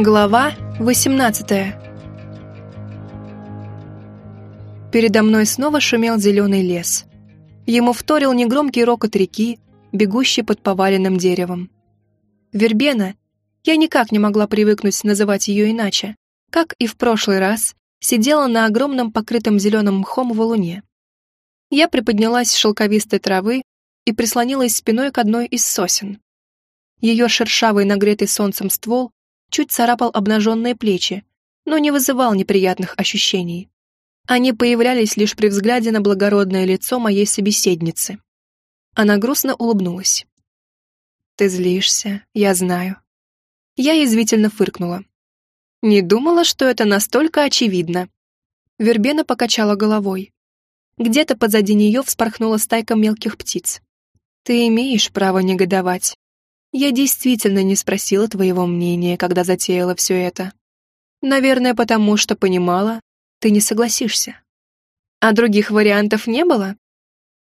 Глава 18 Передо мной снова шумел зеленый лес. Ему вторил негромкий рокот реки, бегущий под поваленным деревом. Вербена, я никак не могла привыкнуть называть ее иначе, как и в прошлый раз, сидела на огромном покрытом зеленым мхом валуне. Я приподнялась с шелковистой травы и прислонилась спиной к одной из сосен. Ее шершавый нагретый солнцем ствол чуть царапал обнаженные плечи, но не вызывал неприятных ощущений. Они появлялись лишь при взгляде на благородное лицо моей собеседницы. Она грустно улыбнулась. «Ты злишься, я знаю». Я язвительно фыркнула. «Не думала, что это настолько очевидно». Вербена покачала головой. Где-то позади нее вспорхнула стайка мелких птиц. «Ты имеешь право негодовать. Я действительно не спросила твоего мнения, когда затеяла все это. Наверное, потому что понимала, ты не согласишься. А других вариантов не было?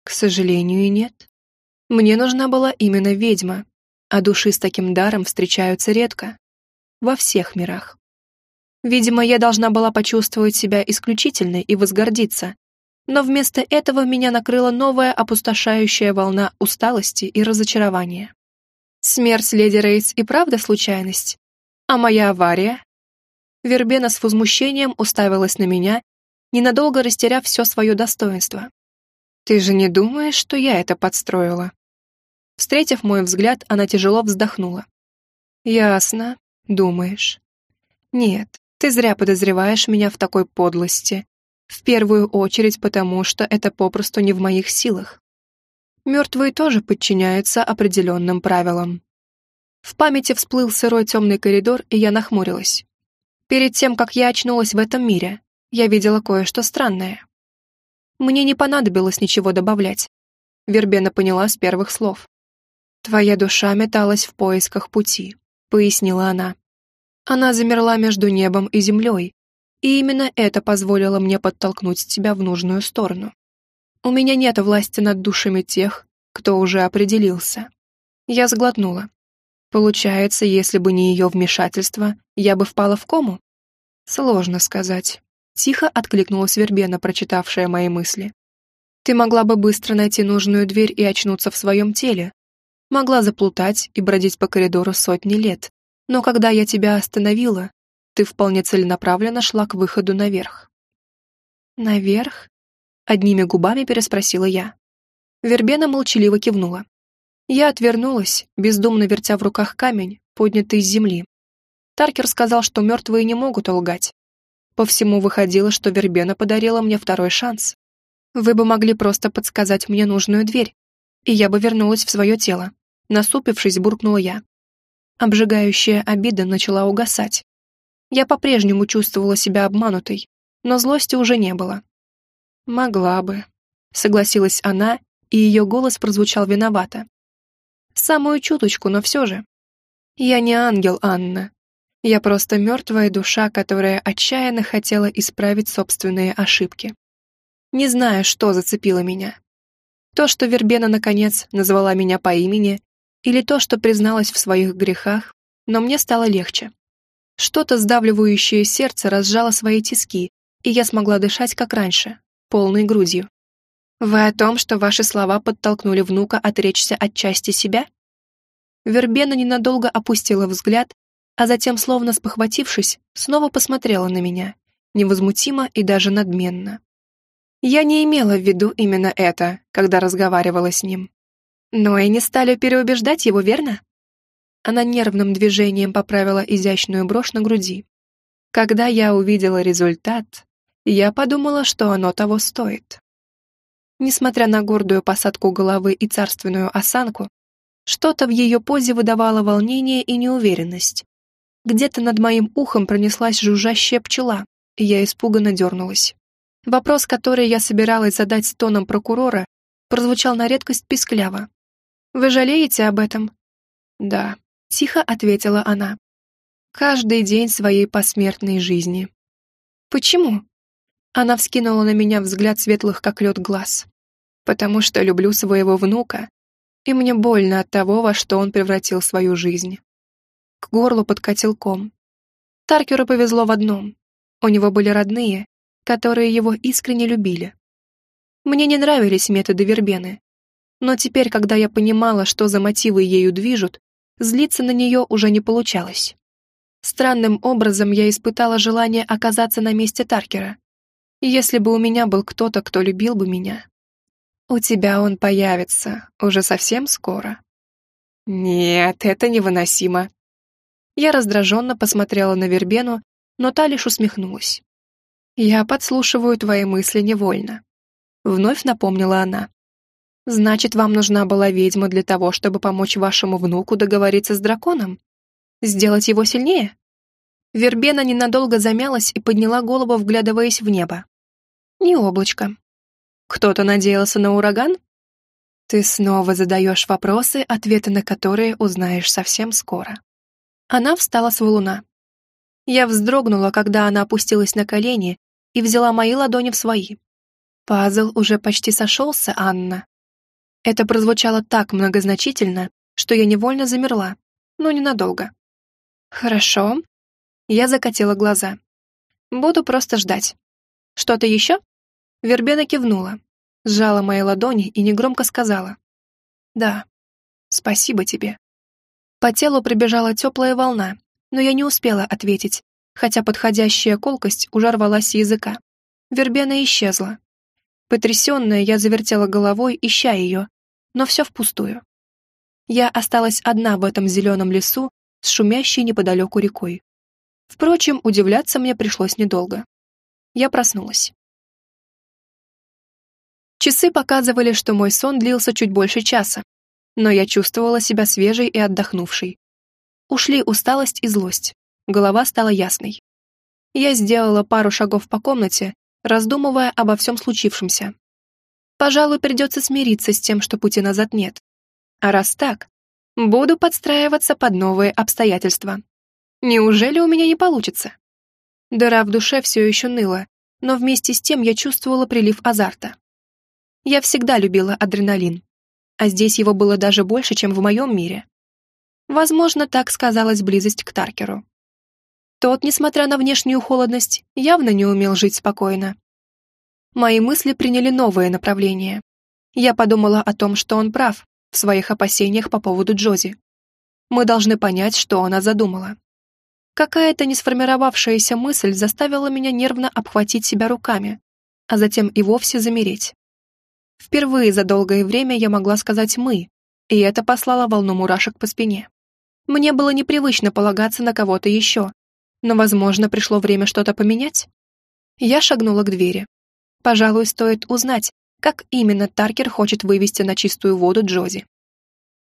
К сожалению, нет. Мне нужна была именно ведьма, а души с таким даром встречаются редко. Во всех мирах. Видимо, я должна была почувствовать себя исключительной и возгордиться, но вместо этого меня накрыла новая опустошающая волна усталости и разочарования. Смерть леди Рейс и правда случайность? А моя авария? Вербена с возмущением уставилась на меня, ненадолго растеряв все свое достоинство. «Ты же не думаешь, что я это подстроила?» Встретив мой взгляд, она тяжело вздохнула. «Ясно, думаешь. Нет, ты зря подозреваешь меня в такой подлости. В первую очередь потому, что это попросту не в моих силах. Мертвые тоже подчиняются определенным правилам. В памяти всплыл сырой темный коридор, и я нахмурилась. Перед тем, как я очнулась в этом мире, я видела кое-что странное. Мне не понадобилось ничего добавлять. Вербена поняла с первых слов. «Твоя душа металась в поисках пути», — пояснила она. Она замерла между небом и землей, и именно это позволило мне подтолкнуть тебя в нужную сторону. У меня нет власти над душами тех, кто уже определился. Я сглотнула. Получается, если бы не ее вмешательство, я бы впала в кому? Сложно сказать. Тихо откликнулась Вербена, прочитавшая мои мысли. Ты могла бы быстро найти нужную дверь и очнуться в своем теле. Могла заплутать и бродить по коридору сотни лет. Но когда я тебя остановила, ты вполне целенаправленно шла к выходу наверх. Наверх? Одними губами переспросила я. Вербена молчаливо кивнула. Я отвернулась, бездумно вертя в руках камень, поднятый из земли. Таркер сказал, что мертвые не могут лгать. По всему выходило, что Вербена подарила мне второй шанс. Вы бы могли просто подсказать мне нужную дверь, и я бы вернулась в свое тело. Насупившись, буркнула я. Обжигающая обида начала угасать. Я по-прежнему чувствовала себя обманутой, но злости уже не было. «Могла бы», — согласилась она, и ее голос прозвучал виновато. «Самую чуточку, но все же. Я не ангел, Анна. Я просто мертвая душа, которая отчаянно хотела исправить собственные ошибки. Не знаю, что зацепило меня. То, что Вербена, наконец, назвала меня по имени, или то, что призналась в своих грехах, но мне стало легче. Что-то сдавливающее сердце разжало свои тиски, и я смогла дышать, как раньше, полной грудью. «Вы о том, что ваши слова подтолкнули внука отречься от части себя?» Вербена ненадолго опустила взгляд, а затем, словно спохватившись, снова посмотрела на меня, невозмутимо и даже надменно. Я не имела в виду именно это, когда разговаривала с ним. Но и не стали переубеждать его, верно? Она нервным движением поправила изящную брошь на груди. Когда я увидела результат, я подумала, что оно того стоит. Несмотря на гордую посадку головы и царственную осанку, что-то в ее позе выдавало волнение и неуверенность. Где-то над моим ухом пронеслась жужжащая пчела, и я испуганно дернулась. Вопрос, который я собиралась задать с тоном прокурора, прозвучал на редкость пискляво. «Вы жалеете об этом?» «Да», — тихо ответила она. «Каждый день своей посмертной жизни». «Почему?» Она вскинула на меня взгляд светлых, как лед, глаз. «Потому что люблю своего внука, и мне больно от того, во что он превратил свою жизнь». К горлу подкатил ком. Таркеру повезло в одном. У него были родные, которые его искренне любили. Мне не нравились методы Вербены. Но теперь, когда я понимала, что за мотивы ею движут, злиться на нее уже не получалось. Странным образом я испытала желание оказаться на месте Таркера. Если бы у меня был кто-то, кто любил бы меня. У тебя он появится уже совсем скоро. Нет, это невыносимо. Я раздраженно посмотрела на Вербену, но та лишь усмехнулась. Я подслушиваю твои мысли невольно. Вновь напомнила она. Значит, вам нужна была ведьма для того, чтобы помочь вашему внуку договориться с драконом? Сделать его сильнее? Вербена ненадолго замялась и подняла голову, вглядываясь в небо. Не облачко. Кто-то надеялся на ураган? Ты снова задаешь вопросы, ответы на которые узнаешь совсем скоро. Она встала с валуна. Я вздрогнула, когда она опустилась на колени и взяла мои ладони в свои. Пазл уже почти сошелся, Анна. Это прозвучало так многозначительно, что я невольно замерла, но ненадолго. Хорошо. Я закатила глаза. Буду просто ждать. Что-то еще? Вербена кивнула, сжала мои ладони и негромко сказала. Да, спасибо тебе. По телу прибежала теплая волна, но я не успела ответить, хотя подходящая колкость уже рвалась с языка. Вербена исчезла, Потрясенная, я завертела головой, ища ее, но все впустую. Я осталась одна в этом зеленом лесу с шумящей неподалеку рекой. Впрочем, удивляться мне пришлось недолго. Я проснулась. Часы показывали, что мой сон длился чуть больше часа, но я чувствовала себя свежей и отдохнувшей. Ушли усталость и злость, голова стала ясной. Я сделала пару шагов по комнате раздумывая обо всем случившемся. Пожалуй, придется смириться с тем, что пути назад нет. А раз так, буду подстраиваться под новые обстоятельства. Неужели у меня не получится? Дыра в душе все еще ныла, но вместе с тем я чувствовала прилив азарта. Я всегда любила адреналин, а здесь его было даже больше, чем в моем мире. Возможно, так сказалась близость к Таркеру. Тот, несмотря на внешнюю холодность, явно не умел жить спокойно. Мои мысли приняли новое направление. Я подумала о том, что он прав в своих опасениях по поводу Джози. Мы должны понять, что она задумала. Какая-то несформировавшаяся мысль заставила меня нервно обхватить себя руками, а затем и вовсе замереть. Впервые за долгое время я могла сказать «мы», и это послало волну мурашек по спине. Мне было непривычно полагаться на кого-то еще, но, возможно, пришло время что-то поменять. Я шагнула к двери. Пожалуй, стоит узнать, как именно Таркер хочет вывести на чистую воду Джози.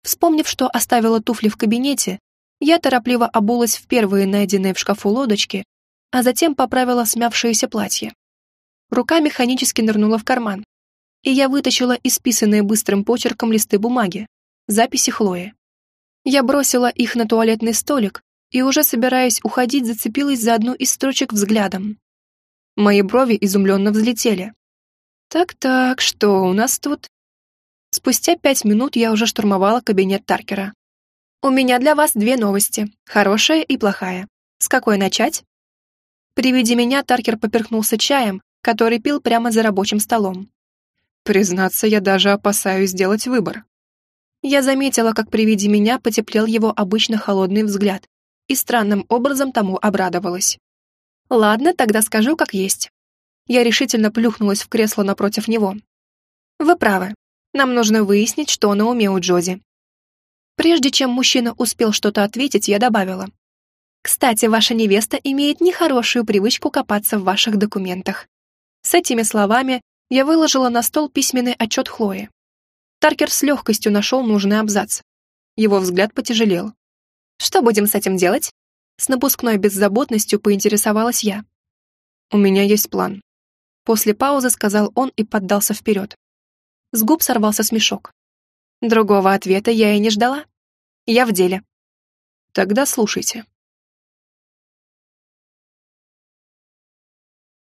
Вспомнив, что оставила туфли в кабинете, я торопливо обулась в первые найденные в шкафу лодочки, а затем поправила смявшееся платье. Рука механически нырнула в карман, и я вытащила исписанные быстрым почерком листы бумаги, записи Хлои. Я бросила их на туалетный столик и уже собираясь уходить, зацепилась за одну из строчек взглядом. Мои брови изумленно взлетели. «Так-так, что у нас тут?» Спустя пять минут я уже штурмовала кабинет Таркера. «У меня для вас две новости, хорошая и плохая. С какой начать?» При виде меня Таркер поперхнулся чаем, который пил прямо за рабочим столом. Признаться, я даже опасаюсь сделать выбор. Я заметила, как при виде меня потеплел его обычно холодный взгляд, и странным образом тому обрадовалась. «Ладно, тогда скажу, как есть». Я решительно плюхнулась в кресло напротив него. «Вы правы. Нам нужно выяснить, что на уме у Джози». Прежде чем мужчина успел что-то ответить, я добавила. «Кстати, ваша невеста имеет нехорошую привычку копаться в ваших документах». С этими словами я выложила на стол письменный отчет Хлои. Таркер с легкостью нашел нужный абзац. Его взгляд потяжелел. Что будем с этим делать?» С напускной беззаботностью поинтересовалась я. «У меня есть план». После паузы сказал он и поддался вперед. С губ сорвался смешок. Другого ответа я и не ждала. Я в деле. Тогда слушайте.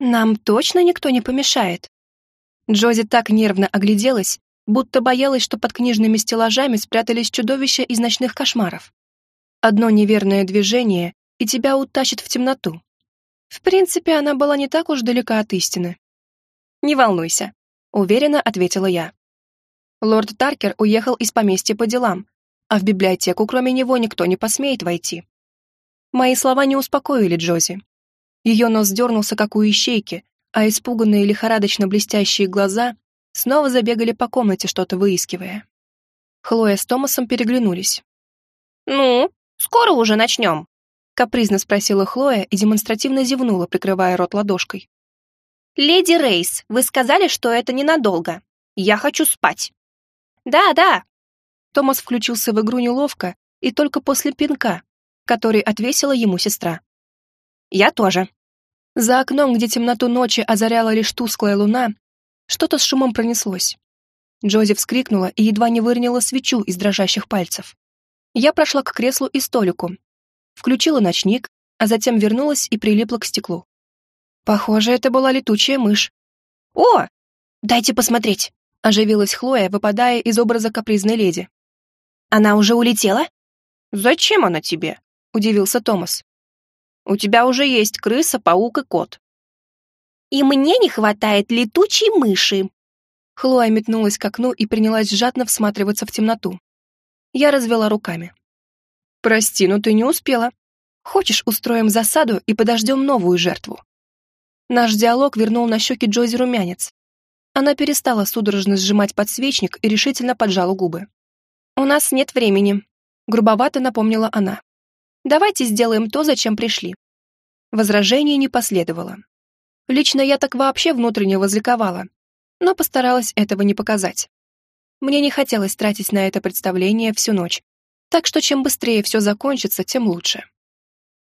Нам точно никто не помешает. Джози так нервно огляделась, будто боялась, что под книжными стеллажами спрятались чудовища из ночных кошмаров. Одно неверное движение, и тебя утащит в темноту. В принципе, она была не так уж далека от истины. «Не волнуйся», — уверенно ответила я. Лорд Таркер уехал из поместья по делам, а в библиотеку кроме него никто не посмеет войти. Мои слова не успокоили Джози. Ее нос дернулся, как у ищейки, а испуганные лихорадочно блестящие глаза снова забегали по комнате, что-то выискивая. Хлоя с Томасом переглянулись. «Ну, скоро уже начнем?» капризно спросила Хлоя и демонстративно зевнула, прикрывая рот ладошкой. «Леди Рейс, вы сказали, что это ненадолго. Я хочу спать». «Да, да». Томас включился в игру неловко и только после пинка, который отвесила ему сестра. «Я тоже». За окном, где темноту ночи озаряла лишь тусклая луна, что-то с шумом пронеслось. Джози вскрикнула и едва не выронила свечу из дрожащих пальцев. Я прошла к креслу и столику, включила ночник, а затем вернулась и прилипла к стеклу. Похоже, это была летучая мышь. «О, дайте посмотреть!» — оживилась Хлоя, выпадая из образа капризной леди. «Она уже улетела?» «Зачем она тебе?» — удивился Томас. «У тебя уже есть крыса, паук и кот». «И мне не хватает летучей мыши!» Хлоя метнулась к окну и принялась жадно всматриваться в темноту. Я развела руками. «Прости, но ты не успела. Хочешь, устроим засаду и подождем новую жертву?» Наш диалог вернул на щеки Джози румянец. Она перестала судорожно сжимать подсвечник и решительно поджала губы. «У нас нет времени», — грубовато напомнила она. «Давайте сделаем то, зачем пришли». Возражение не последовало. Лично я так вообще внутренне возликовала, но постаралась этого не показать. Мне не хотелось тратить на это представление всю ночь, так что чем быстрее все закончится, тем лучше.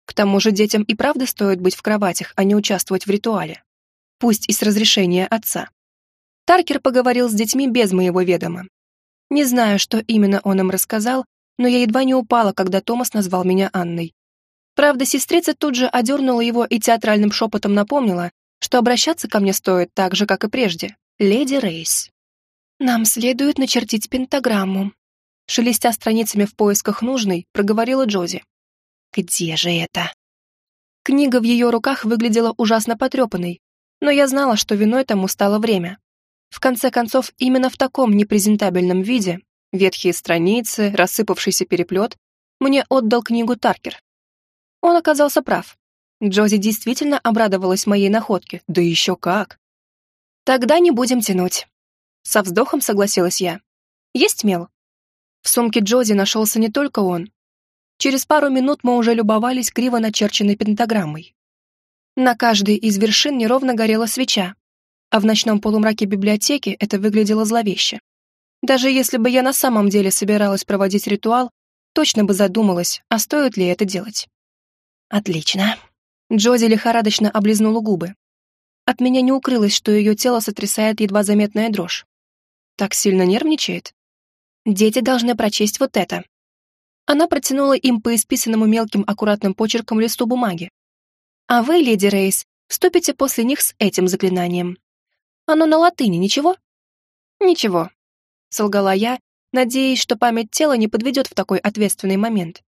К тому же детям и правда стоит быть в кроватях, а не участвовать в ритуале. Пусть и с разрешения отца. Таркер поговорил с детьми без моего ведома. Не знаю, что именно он им рассказал, но я едва не упала, когда Томас назвал меня Анной. Правда, сестрица тут же одернула его и театральным шепотом напомнила, что обращаться ко мне стоит так же, как и прежде. Леди Рейс. «Нам следует начертить пентаграмму», шелестя страницами в поисках нужной, проговорила Джози. «Где же это?» Книга в ее руках выглядела ужасно потрепанной, но я знала, что виной тому стало время. В конце концов, именно в таком непрезентабельном виде, ветхие страницы, рассыпавшийся переплет, мне отдал книгу Таркер. Он оказался прав. Джози действительно обрадовалась моей находке, да еще как. «Тогда не будем тянуть». Со вздохом согласилась я. «Есть мел?» В сумке Джози нашелся не только он. Через пару минут мы уже любовались криво начерченной пентаграммой. На каждой из вершин неровно горела свеча, а в ночном полумраке библиотеки это выглядело зловеще. Даже если бы я на самом деле собиралась проводить ритуал, точно бы задумалась, а стоит ли это делать. Отлично. Джози лихорадочно облизнула губы. От меня не укрылось, что ее тело сотрясает едва заметная дрожь. Так сильно нервничает? Дети должны прочесть вот это. Она протянула им по исписанному мелким аккуратным почерком листу бумаги. А вы, леди Рейс, вступите после них с этим заклинанием. Оно на латыни, ничего? Ничего, солгала я, надеясь, что память тела не подведет в такой ответственный момент.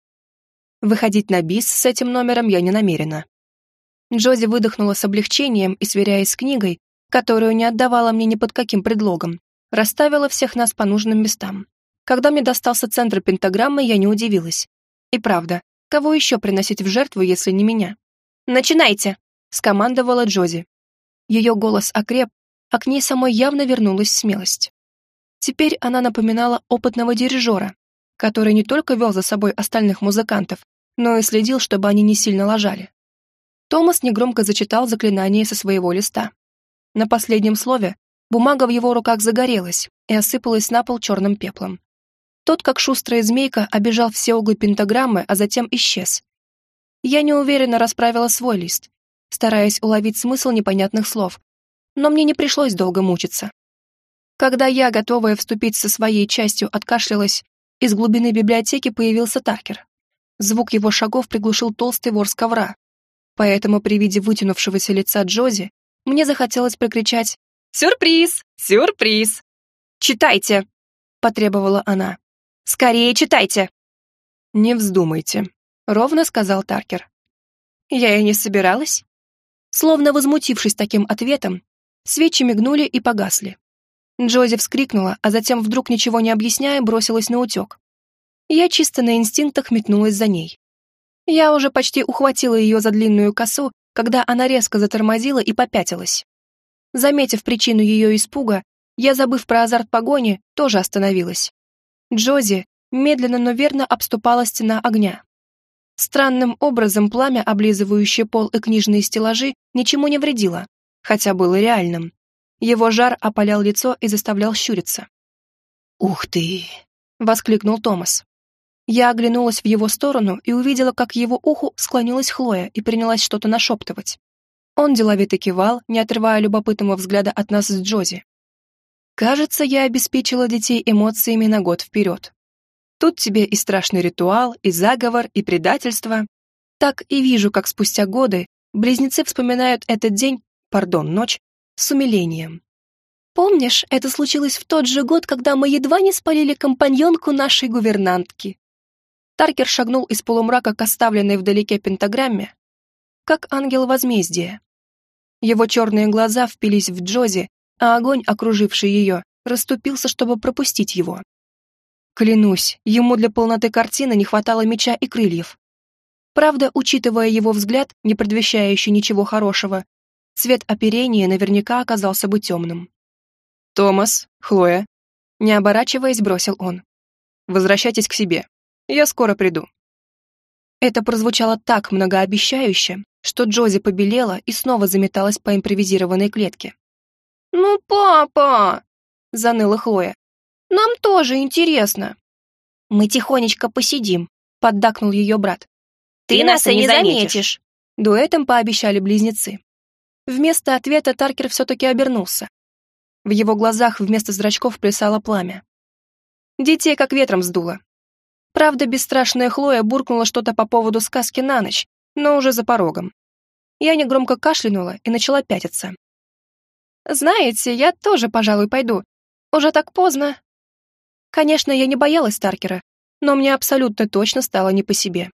Выходить на бис с этим номером я не намерена. Джози выдохнула с облегчением и, сверяясь с книгой, которую не отдавала мне ни под каким предлогом, расставила всех нас по нужным местам. Когда мне достался центр пентаграммы, я не удивилась. И правда, кого еще приносить в жертву, если не меня? «Начинайте!» — скомандовала Джози. Ее голос окреп, а к ней самой явно вернулась смелость. Теперь она напоминала опытного дирижера, который не только вел за собой остальных музыкантов, но и следил, чтобы они не сильно лажали. Томас негромко зачитал заклинание со своего листа. На последнем слове бумага в его руках загорелась и осыпалась на пол черным пеплом. Тот, как шустрая змейка, обежал все углы пентаграммы, а затем исчез. Я неуверенно расправила свой лист, стараясь уловить смысл непонятных слов, но мне не пришлось долго мучиться. Когда я, готовая вступить со своей частью, откашлялась, из глубины библиотеки появился Таркер. Звук его шагов приглушил толстый вор с ковра, поэтому при виде вытянувшегося лица Джози мне захотелось прокричать «Сюрприз! Сюрприз!» «Читайте!» — потребовала она. Скорее читайте!» «Не вздумайте», — ровно сказал Таркер. Я и не собиралась. Словно возмутившись таким ответом, свечи мигнули и погасли. Джози вскрикнула, а затем, вдруг ничего не объясняя, бросилась на утек. Я чисто на инстинктах метнулась за ней. Я уже почти ухватила ее за длинную косу, когда она резко затормозила и попятилась. Заметив причину ее испуга, я, забыв про азарт погони, тоже остановилась. Джози медленно, но верно обступала стена огня. Странным образом пламя, облизывающее пол и книжные стеллажи, ничему не вредило, хотя было реальным. Его жар опалял лицо и заставлял щуриться. «Ух ты!» — воскликнул Томас. Я оглянулась в его сторону и увидела, как к его уху склонилась Хлоя и принялась что-то нашептывать. Он деловито кивал, не отрывая любопытного взгляда от нас с Джози. Кажется, я обеспечила детей эмоциями на год вперед. Тут тебе и страшный ритуал, и заговор, и предательство. Так и вижу, как спустя годы близнецы вспоминают этот день, пардон, ночь, с умилением. Помнишь, это случилось в тот же год, когда мы едва не спалили компаньонку нашей гувернантки. Таркер шагнул из полумрака к оставленной вдалеке пентаграмме, как ангел возмездия. Его черные глаза впились в Джози, а огонь, окруживший ее, расступился, чтобы пропустить его. Клянусь, ему для полноты картины не хватало меча и крыльев. Правда, учитывая его взгляд, не предвещающий ничего хорошего, Цвет оперения наверняка оказался бы темным. «Томас, Хлоя», не оборачиваясь, бросил он. «Возвращайтесь к себе. Я скоро приду». Это прозвучало так многообещающе, что Джози побелела и снова заметалась по импровизированной клетке. «Ну, папа!» — заныла Хлоя. «Нам тоже интересно». «Мы тихонечко посидим», — поддакнул ее брат. «Ты нас и не заметишь», — дуэтом пообещали близнецы. Вместо ответа Таркер все-таки обернулся. В его глазах вместо зрачков плясало пламя. Детей как ветром сдуло. Правда, бесстрашная Хлоя буркнула что-то по поводу сказки на ночь, но уже за порогом. Я негромко кашлянула и начала пятиться. «Знаете, я тоже, пожалуй, пойду. Уже так поздно». Конечно, я не боялась Таркера, но мне абсолютно точно стало не по себе.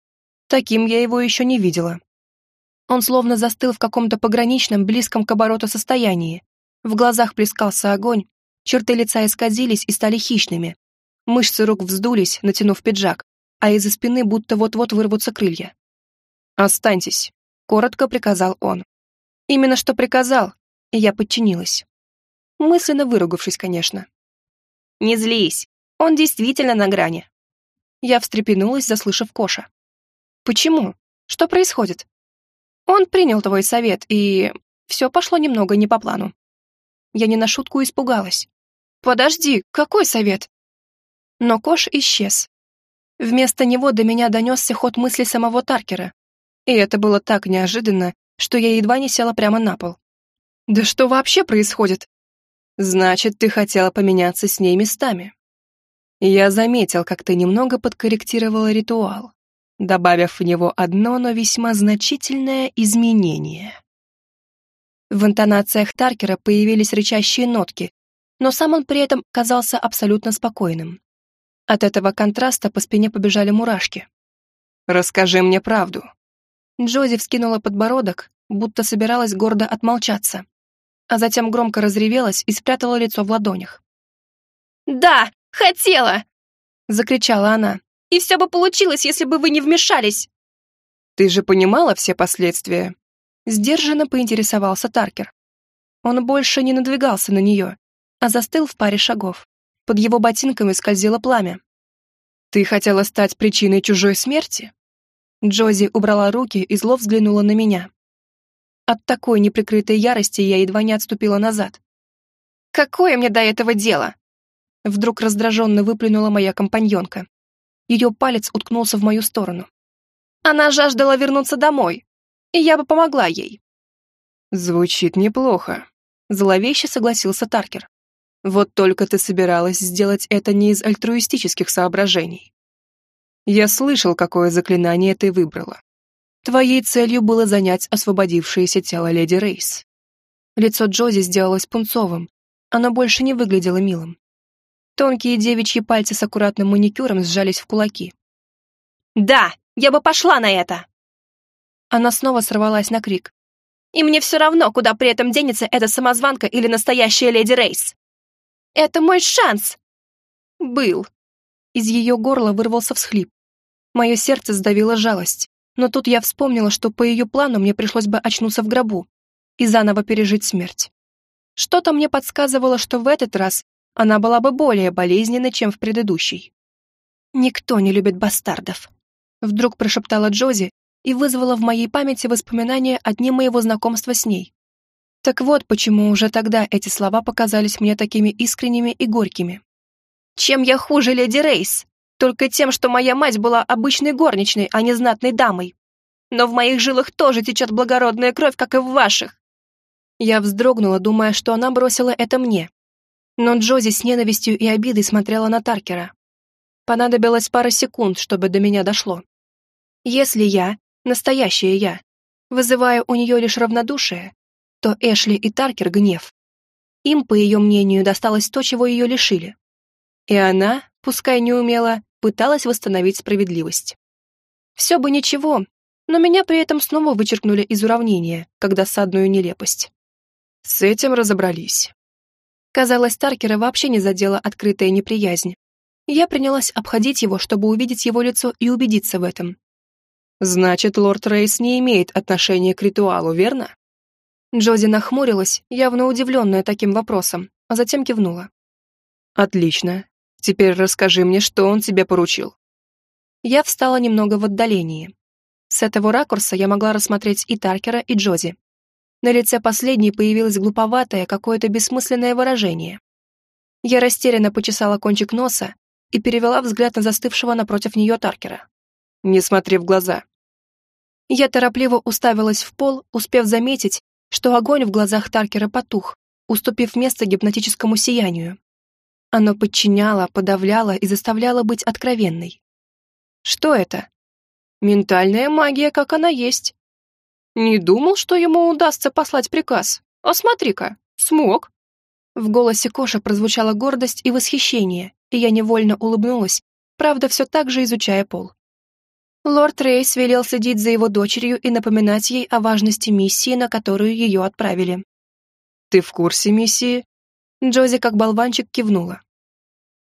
Таким я его еще не видела. Он словно застыл в каком-то пограничном, близком к обороту состоянии. В глазах плескался огонь, черты лица исказились и стали хищными. Мышцы рук вздулись, натянув пиджак, а из-за спины будто вот-вот вырвутся крылья. «Останьтесь», — коротко приказал он. Именно что приказал, и я подчинилась. Мысленно выругавшись, конечно. «Не злись, он действительно на грани». Я встрепенулась, заслышав Коша. «Почему? Что происходит?» Он принял твой совет, и все пошло немного не по плану. Я не на шутку испугалась. «Подожди, какой совет?» Но Кош исчез. Вместо него до меня донесся ход мысли самого Таркера. И это было так неожиданно, что я едва не села прямо на пол. «Да что вообще происходит?» «Значит, ты хотела поменяться с ней местами». Я заметил, как ты немного подкорректировала ритуал добавив в него одно, но весьма значительное изменение. В интонациях Таркера появились рычащие нотки, но сам он при этом казался абсолютно спокойным. От этого контраста по спине побежали мурашки. «Расскажи мне правду». Джози вскинула подбородок, будто собиралась гордо отмолчаться, а затем громко разревелась и спрятала лицо в ладонях. «Да, хотела!» — закричала она. И все бы получилось, если бы вы не вмешались. Ты же понимала все последствия? Сдержанно поинтересовался Таркер. Он больше не надвигался на нее, а застыл в паре шагов. Под его ботинками скользило пламя. «Ты хотела стать причиной чужой смерти?» Джози убрала руки и зло взглянула на меня. От такой неприкрытой ярости я едва не отступила назад. «Какое мне до этого дело?» Вдруг раздраженно выплюнула моя компаньонка. Ее палец уткнулся в мою сторону. Она жаждала вернуться домой, и я бы помогла ей. Звучит неплохо. Зловеще согласился Таркер. Вот только ты собиралась сделать это не из альтруистических соображений. Я слышал, какое заклинание ты выбрала. Твоей целью было занять освободившееся тело леди Рейс. Лицо Джози сделалось пунцовым. Оно больше не выглядело милым. Тонкие девичьи пальцы с аккуратным маникюром сжались в кулаки. «Да, я бы пошла на это!» Она снова сорвалась на крик. «И мне все равно, куда при этом денется эта самозванка или настоящая леди Рейс. Это мой шанс!» «Был». Из ее горла вырвался всхлип. Мое сердце сдавило жалость, но тут я вспомнила, что по ее плану мне пришлось бы очнуться в гробу и заново пережить смерть. Что-то мне подсказывало, что в этот раз она была бы более болезненной, чем в предыдущей. «Никто не любит бастардов», — вдруг прошептала Джози и вызвала в моей памяти воспоминания о дне моего знакомства с ней. Так вот, почему уже тогда эти слова показались мне такими искренними и горькими. «Чем я хуже леди Рейс? Только тем, что моя мать была обычной горничной, а не знатной дамой. Но в моих жилах тоже течет благородная кровь, как и в ваших. Я вздрогнула, думая, что она бросила это мне. Но Джози с ненавистью и обидой смотрела на Таркера. Понадобилось пара секунд, чтобы до меня дошло. Если я, настоящая я, вызываю у нее лишь равнодушие, то Эшли и Таркер — гнев. Им, по ее мнению, досталось то, чего ее лишили. И она, пускай не умела, пыталась восстановить справедливость. Все бы ничего, но меня при этом снова вычеркнули из уравнения, как досадную нелепость. С этим разобрались. Казалось, Таркера вообще не задела открытая неприязнь. Я принялась обходить его, чтобы увидеть его лицо и убедиться в этом. «Значит, лорд Рейс не имеет отношения к ритуалу, верно?» Джози нахмурилась, явно удивленная таким вопросом, а затем кивнула. «Отлично. Теперь расскажи мне, что он тебе поручил». Я встала немного в отдалении. С этого ракурса я могла рассмотреть и Таркера, и Джози. На лице последней появилось глуповатое, какое-то бессмысленное выражение. Я растерянно почесала кончик носа и перевела взгляд на застывшего напротив нее Таркера. «Не смотри в глаза». Я торопливо уставилась в пол, успев заметить, что огонь в глазах Таркера потух, уступив место гипнотическому сиянию. Оно подчиняло, подавляло и заставляло быть откровенной. Что это? Ментальная магия, как она есть. Не думал, что ему удастся послать приказ. А смотри-ка, смог. В голосе Коша прозвучала гордость и восхищение, и я невольно улыбнулась, правда, все так же изучая пол. Лорд Рейс велел следить за его дочерью и напоминать ей о важности миссии, на которую ее отправили. «Ты в курсе миссии?» Джози как болванчик кивнула.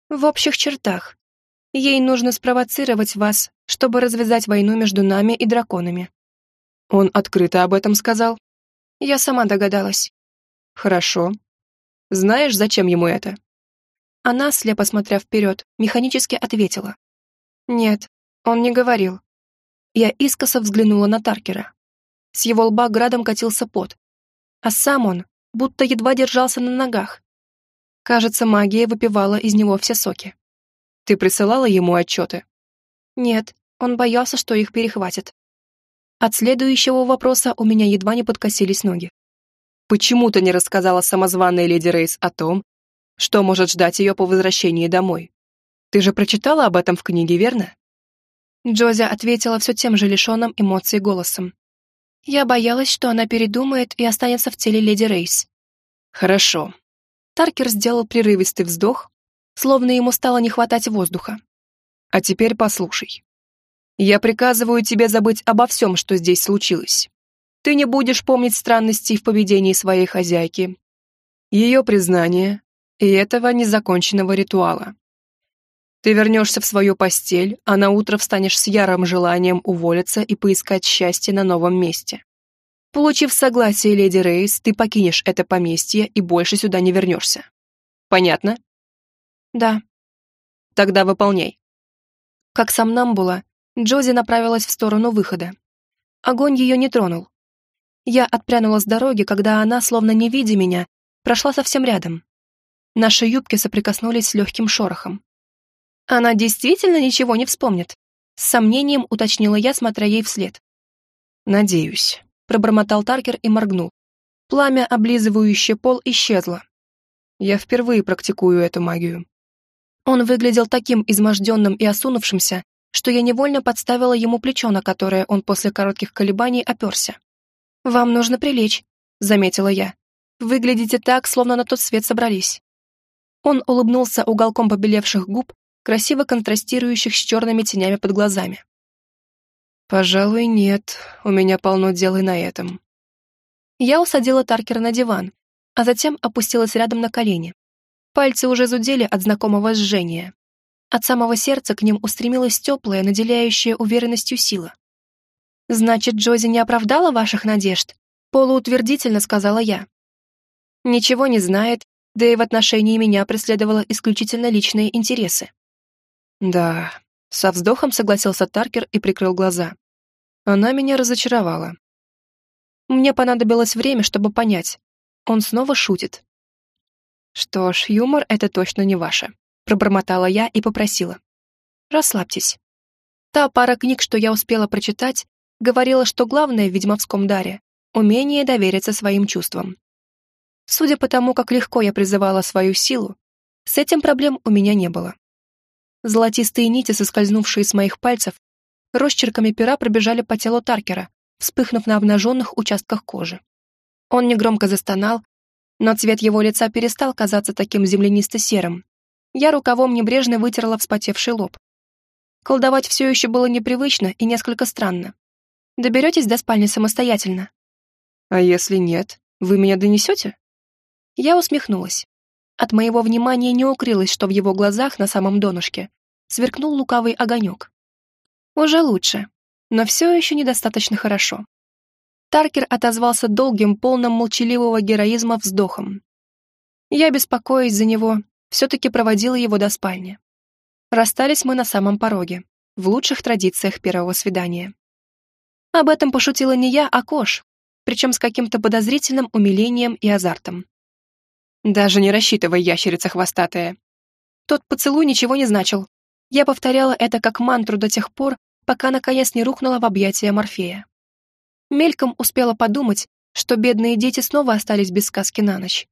«В общих чертах. Ей нужно спровоцировать вас, чтобы развязать войну между нами и драконами. Он открыто об этом сказал? Я сама догадалась. Хорошо. Знаешь, зачем ему это? Она, слепо смотря вперед, механически ответила. Нет, он не говорил. Я искоса взглянула на Таркера. С его лба градом катился пот. А сам он будто едва держался на ногах. Кажется, магия выпивала из него все соки. Ты присылала ему отчеты? Нет, он боялся, что их перехватит. От следующего вопроса у меня едва не подкосились ноги. Почему ты не рассказала самозваной леди Рейс о том, что может ждать ее по возвращении домой? Ты же прочитала об этом в книге, верно? Джози ответила все тем же лишенным эмоций голосом. Я боялась, что она передумает и останется в теле леди Рейс. Хорошо. Таркер сделал прерывистый вздох, словно ему стало не хватать воздуха. А теперь послушай. Я приказываю тебе забыть обо всем, что здесь случилось. Ты не будешь помнить странностей в поведении своей хозяйки, ее признания и этого незаконченного ритуала. Ты вернешься в свою постель, а на утро встанешь с ярым желанием уволиться и поискать счастье на новом месте. Получив согласие леди Рейс, ты покинешь это поместье и больше сюда не вернешься. Понятно? Да. Тогда выполняй. Как сам нам было, Джози направилась в сторону выхода. Огонь ее не тронул. Я отпрянула с дороги, когда она, словно не видя меня, прошла совсем рядом. Наши юбки соприкоснулись с легким шорохом. Она действительно ничего не вспомнит. С сомнением уточнила я, смотря ей вслед. «Надеюсь», — пробормотал Таркер и моргнул. Пламя, облизывающее пол, исчезло. Я впервые практикую эту магию. Он выглядел таким изможденным и осунувшимся, что я невольно подставила ему плечо, на которое он после коротких колебаний оперся. «Вам нужно прилечь», — заметила я. «Выглядите так, словно на тот свет собрались». Он улыбнулся уголком побелевших губ, красиво контрастирующих с черными тенями под глазами. «Пожалуй, нет. У меня полно дел и на этом». Я усадила Таркера на диван, а затем опустилась рядом на колени. Пальцы уже зудели от знакомого жжения. От самого сердца к ним устремилась теплая, наделяющая уверенностью сила. «Значит, Джози не оправдала ваших надежд?» Полуутвердительно сказала я. Ничего не знает, да и в отношении меня преследовала исключительно личные интересы. Да, со вздохом согласился Таркер и прикрыл глаза. Она меня разочаровала. Мне понадобилось время, чтобы понять. Он снова шутит. Что ж, юмор — это точно не ваше. Пробормотала я и попросила. Расслабьтесь. Та пара книг, что я успела прочитать, говорила, что главное в ведьмовском даре — умение довериться своим чувствам. Судя по тому, как легко я призывала свою силу, с этим проблем у меня не было. Золотистые нити, соскользнувшие с моих пальцев, росчерками пера пробежали по телу Таркера, вспыхнув на обнаженных участках кожи. Он негромко застонал, но цвет его лица перестал казаться таким землянисто-серым. Я рукавом небрежно вытерла вспотевший лоб. Колдовать все еще было непривычно и несколько странно. Доберетесь до спальни самостоятельно? А если нет, вы меня донесете? Я усмехнулась. От моего внимания не укрылось, что в его глазах на самом донышке сверкнул лукавый огонек. Уже лучше, но все еще недостаточно хорошо. Таркер отозвался долгим, полным молчаливого героизма вздохом. Я, беспокоясь за него, все-таки проводила его до спальни. Расстались мы на самом пороге, в лучших традициях первого свидания. Об этом пошутила не я, а Кош, причем с каким-то подозрительным умилением и азартом. Даже не рассчитывай, ящерица хвостатая. Тот поцелуй ничего не значил. Я повторяла это как мантру до тех пор, пока наконец не рухнула в объятия Морфея. Мельком успела подумать, что бедные дети снова остались без сказки на ночь.